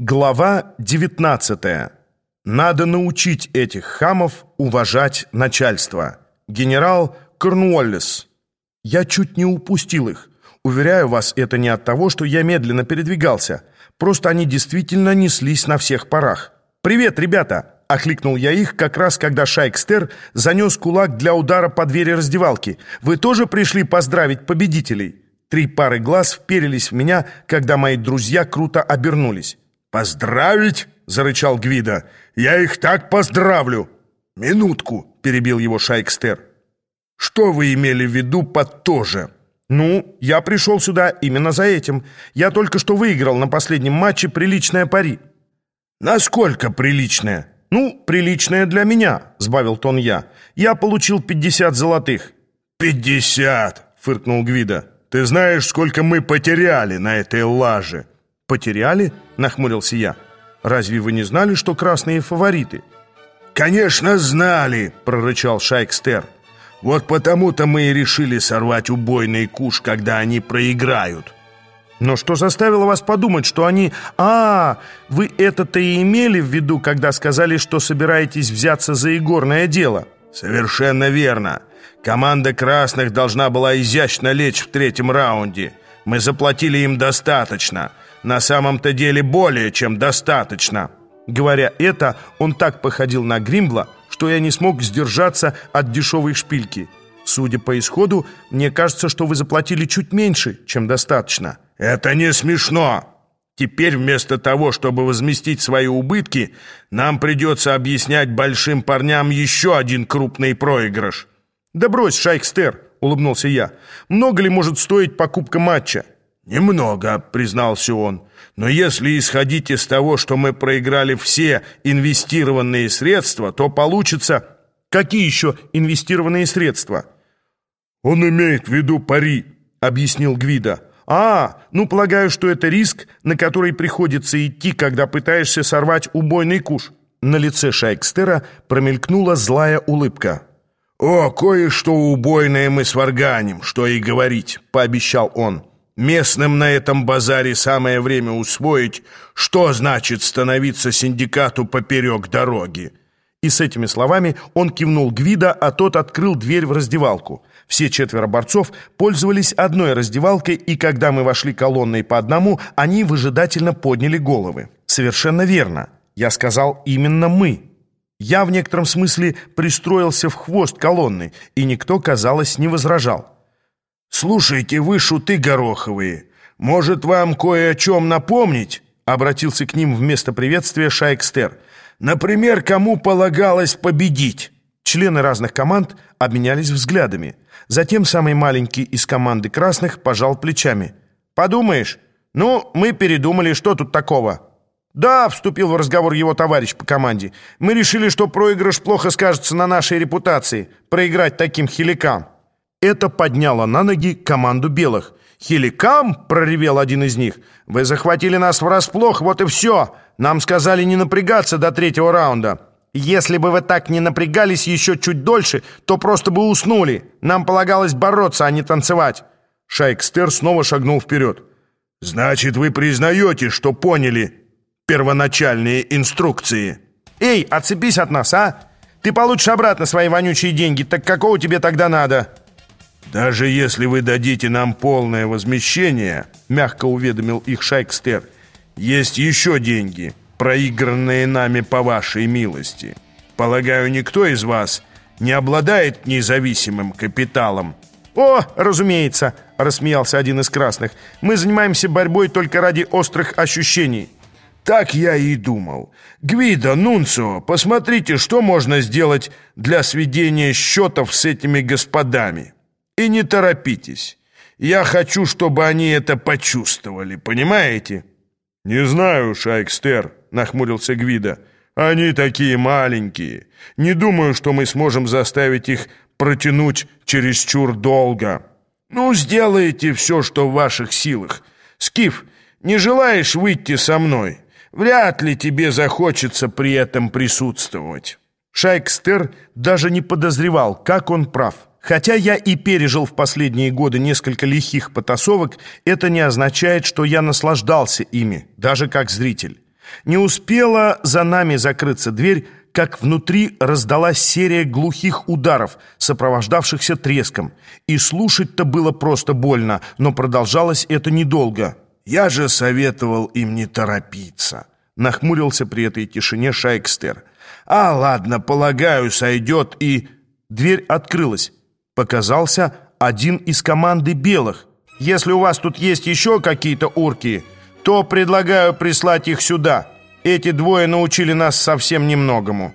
Глава 19. Надо научить этих хамов уважать начальство. Генерал Корнуоллес. Я чуть не упустил их. Уверяю вас, это не от того, что я медленно передвигался. Просто они действительно неслись на всех парах. «Привет, ребята!» — окликнул я их, как раз когда Шайкстер занес кулак для удара по двери раздевалки. «Вы тоже пришли поздравить победителей?» Три пары глаз вперились в меня, когда мои друзья круто обернулись. «Поздравить?» — зарычал Гвида. «Я их так поздравлю!» «Минутку!» — перебил его Шайкстер. «Что вы имели в виду под «тоже»?» «Ну, я пришел сюда именно за этим. Я только что выиграл на последнем матче приличное пари». «Насколько приличное?» «Ну, приличное для меня», — сбавил тон я. «Я получил пятьдесят золотых». «Пятьдесят!» — фыркнул Гвида. «Ты знаешь, сколько мы потеряли на этой лаже?» «Потеряли?» — нахмурился я. «Разве вы не знали, что красные фавориты?» «Конечно знали!» — прорычал Шайкстер. «Вот потому-то мы и решили сорвать убойный куш, когда они проиграют». «Но что заставило вас подумать, что они... А, вы это-то и имели в виду, когда сказали, что собираетесь взяться за игорное дело?» «Совершенно верно. Команда красных должна была изящно лечь в третьем раунде. Мы заплатили им достаточно. На самом-то деле более чем достаточно». Говоря это, он так походил на Гримбла, что я не смог сдержаться от дешевой шпильки. Судя по исходу, мне кажется, что вы заплатили чуть меньше, чем достаточно. «Это не смешно!» Теперь вместо того, чтобы возместить свои убытки, нам придется объяснять большим парням еще один крупный проигрыш. «Да брось, Шайкстер!» — улыбнулся я. «Много ли может стоить покупка матча?» «Немного», — признался он. «Но если исходить из того, что мы проиграли все инвестированные средства, то получится...» «Какие еще инвестированные средства?» «Он имеет в виду пари», — объяснил Гвида. «А, ну, полагаю, что это риск, на который приходится идти, когда пытаешься сорвать убойный куш». На лице Шайкстера промелькнула злая улыбка. «О, кое-что убойное мы сварганим, что и говорить», — пообещал он. Местным на этом базаре самое время усвоить, что значит становиться синдикату поперек дороги. И с этими словами он кивнул Гвида, а тот открыл дверь в раздевалку. Все четверо борцов пользовались одной раздевалкой, и когда мы вошли колонной по одному, они выжидательно подняли головы. Совершенно верно. Я сказал именно мы. Я в некотором смысле пристроился в хвост колонны, и никто, казалось, не возражал. «Слушайте, вы шуты гороховые, может, вам кое о чем напомнить?» Обратился к ним вместо приветствия Шайкстер. «Например, кому полагалось победить?» Члены разных команд обменялись взглядами. Затем самый маленький из команды красных пожал плечами. «Подумаешь, ну, мы передумали, что тут такого?» «Да», — вступил в разговор его товарищ по команде, «мы решили, что проигрыш плохо скажется на нашей репутации, проиграть таким хиликам». Это подняло на ноги команду белых. «Хиликам!» — проревел один из них. «Вы захватили нас врасплох, вот и все! Нам сказали не напрягаться до третьего раунда. Если бы вы так не напрягались еще чуть дольше, то просто бы уснули. Нам полагалось бороться, а не танцевать». Шайкстер снова шагнул вперед. «Значит, вы признаете, что поняли первоначальные инструкции?» «Эй, отцепись от нас, а! Ты получишь обратно свои вонючие деньги, так какого тебе тогда надо?» «Даже если вы дадите нам полное возмещение», — мягко уведомил их Шайкстер, «есть еще деньги, проигранные нами по вашей милости. Полагаю, никто из вас не обладает независимым капиталом». «О, разумеется», — рассмеялся один из красных, «мы занимаемся борьбой только ради острых ощущений». «Так я и думал. Гвида, Нунцио, посмотрите, что можно сделать для сведения счетов с этими господами». И не торопитесь. Я хочу, чтобы они это почувствовали, понимаете?» «Не знаю, Шайкстер», — нахмурился Гвида. «Они такие маленькие. Не думаю, что мы сможем заставить их протянуть чересчур долго. Ну, сделайте все, что в ваших силах. Скиф, не желаешь выйти со мной? Вряд ли тебе захочется при этом присутствовать». Шайкстер даже не подозревал, как он прав. Хотя я и пережил в последние годы несколько лихих потасовок, это не означает, что я наслаждался ими, даже как зритель. Не успела за нами закрыться дверь, как внутри раздалась серия глухих ударов, сопровождавшихся треском. И слушать-то было просто больно, но продолжалось это недолго. «Я же советовал им не торопиться», — нахмурился при этой тишине Шайкстер. «А, ладно, полагаю, сойдет и...» Дверь открылась. Показался один из команды белых. «Если у вас тут есть еще какие-то урки, то предлагаю прислать их сюда. Эти двое научили нас совсем немногому».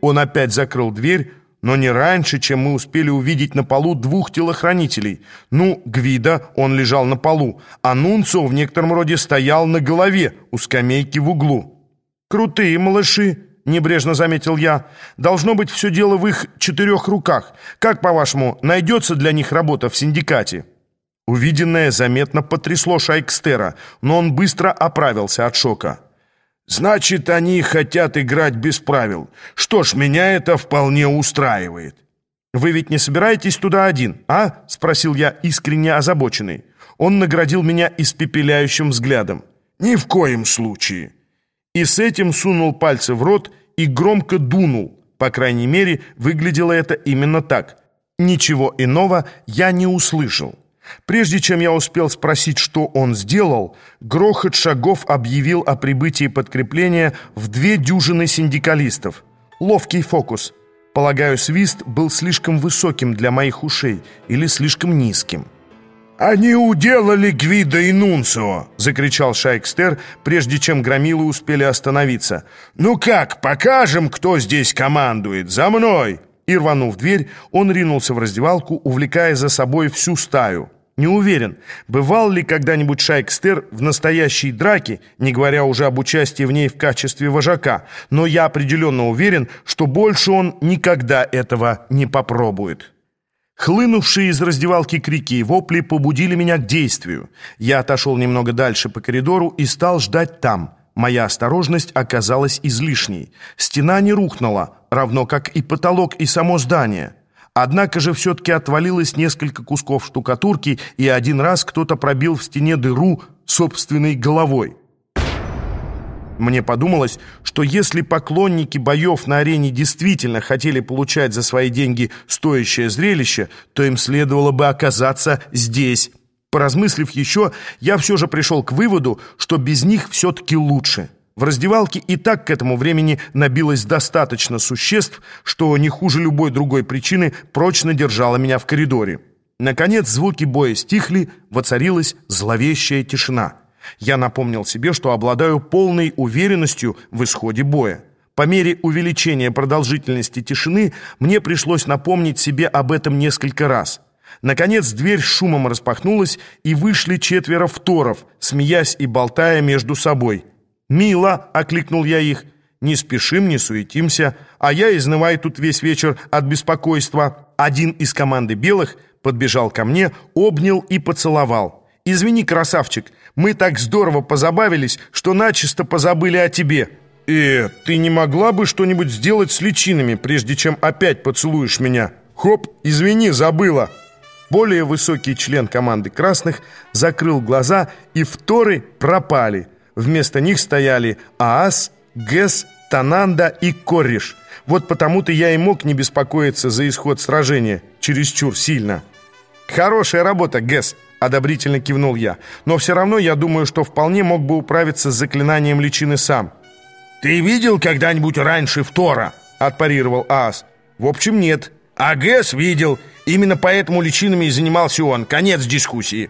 Он опять закрыл дверь, но не раньше, чем мы успели увидеть на полу двух телохранителей. Ну, Гвида, он лежал на полу, а Нунцо в некотором роде стоял на голове у скамейки в углу. «Крутые малыши», — небрежно заметил я. «Должно быть, все дело в их четырех руках. Как, по-вашему, найдется для них работа в синдикате?» Увиденное заметно потрясло Шайкстера, но он быстро оправился от шока. Значит, они хотят играть без правил. Что ж, меня это вполне устраивает. «Вы ведь не собираетесь туда один, а?» — спросил я, искренне озабоченный. Он наградил меня испепеляющим взглядом. «Ни в коем случае!» И с этим сунул пальцы в рот и громко дунул. По крайней мере, выглядело это именно так. Ничего иного я не услышал. Прежде чем я успел спросить, что он сделал, грохот шагов объявил о прибытии подкрепления в две дюжины синдикалистов. Ловкий фокус. Полагаю, свист был слишком высоким для моих ушей или слишком низким. «Они уделали Гвида и Нунцио!» — закричал Шайкстер, прежде чем громилы успели остановиться. «Ну как, покажем, кто здесь командует! За мной!» И, рванув дверь, он ринулся в раздевалку, увлекая за собой всю стаю. Не уверен, бывал ли когда-нибудь Шайкстер в настоящей драке, не говоря уже об участии в ней в качестве вожака, но я определенно уверен, что больше он никогда этого не попробует. Хлынувшие из раздевалки крики и вопли побудили меня к действию. Я отошел немного дальше по коридору и стал ждать там. Моя осторожность оказалась излишней. Стена не рухнула, равно как и потолок и само здание. Однако же все-таки отвалилось несколько кусков штукатурки, и один раз кто-то пробил в стене дыру собственной головой. Мне подумалось, что если поклонники боев на арене действительно хотели получать за свои деньги стоящее зрелище, то им следовало бы оказаться здесь. Поразмыслив еще, я все же пришел к выводу, что без них все-таки лучше. В раздевалке и так к этому времени набилось достаточно существ, что не хуже любой другой причины прочно держало меня в коридоре. Наконец звуки боя стихли, воцарилась зловещая тишина. Я напомнил себе, что обладаю полной уверенностью в исходе боя. По мере увеличения продолжительности тишины мне пришлось напомнить себе об этом несколько раз. Наконец дверь шумом распахнулась, и вышли четверо второв, смеясь и болтая между собой – «Мило!» — окликнул я их. «Не спешим, не суетимся, а я изнываю тут весь вечер от беспокойства». Один из команды белых подбежал ко мне, обнял и поцеловал. «Извини, красавчик, мы так здорово позабавились, что начисто позабыли о тебе». «Э, ты не могла бы что-нибудь сделать с личинами, прежде чем опять поцелуешь меня?» «Хоп, извини, забыла». Более высокий член команды красных закрыл глаза, и вторы пропали – Вместо них стояли Аас, Гэс, Тананда и Корриш. Вот потому-то я и мог не беспокоиться за исход сражения. Чересчур сильно. «Хорошая работа, Гэс!» — одобрительно кивнул я. «Но все равно я думаю, что вполне мог бы управиться с заклинанием личины сам». «Ты видел когда-нибудь раньше Втора?» — отпарировал Аас. «В общем, нет». «А Гэс видел. Именно поэтому личинами и занимался он. Конец дискуссии».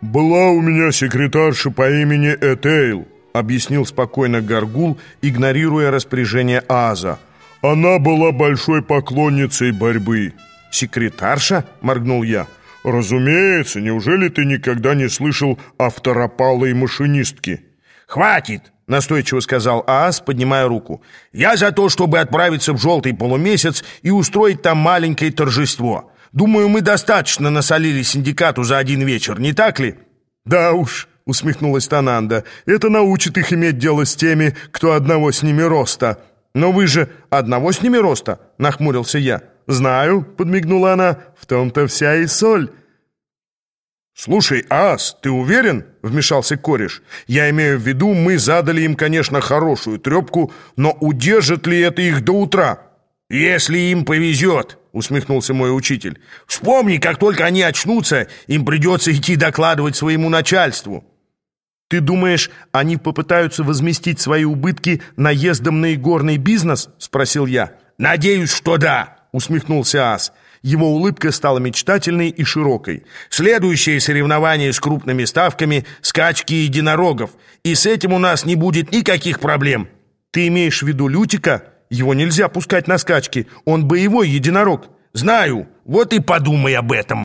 «Была у меня секретарша по имени Этейл», — объяснил спокойно Гаргул, игнорируя распоряжение Аза. «Она была большой поклонницей борьбы». «Секретарша?» — моргнул я. «Разумеется, неужели ты никогда не слышал о второпалой машинистке?» «Хватит!» — настойчиво сказал Аас, поднимая руку. «Я за то, чтобы отправиться в желтый полумесяц и устроить там маленькое торжество. Думаю, мы достаточно насолили синдикату за один вечер, не так ли?» «Да уж», — усмехнулась Тананда, «это научит их иметь дело с теми, кто одного с ними роста». «Но вы же одного с ними роста?» — нахмурился я. «Знаю», — подмигнула она, — «в том-то вся и соль». «Слушай, Ас, ты уверен?» — вмешался кореш. «Я имею в виду, мы задали им, конечно, хорошую трепку, но удержит ли это их до утра?» «Если им повезет», — усмехнулся мой учитель. «Вспомни, как только они очнутся, им придется идти докладывать своему начальству». «Ты думаешь, они попытаются возместить свои убытки наездом на игорный бизнес?» — спросил я. «Надеюсь, что да», — усмехнулся Ас. Его улыбка стала мечтательной и широкой. «Следующее соревнование с крупными ставками — скачки единорогов. И с этим у нас не будет никаких проблем». «Ты имеешь в виду Лютика? Его нельзя пускать на скачки. Он боевой единорог». «Знаю. Вот и подумай об этом».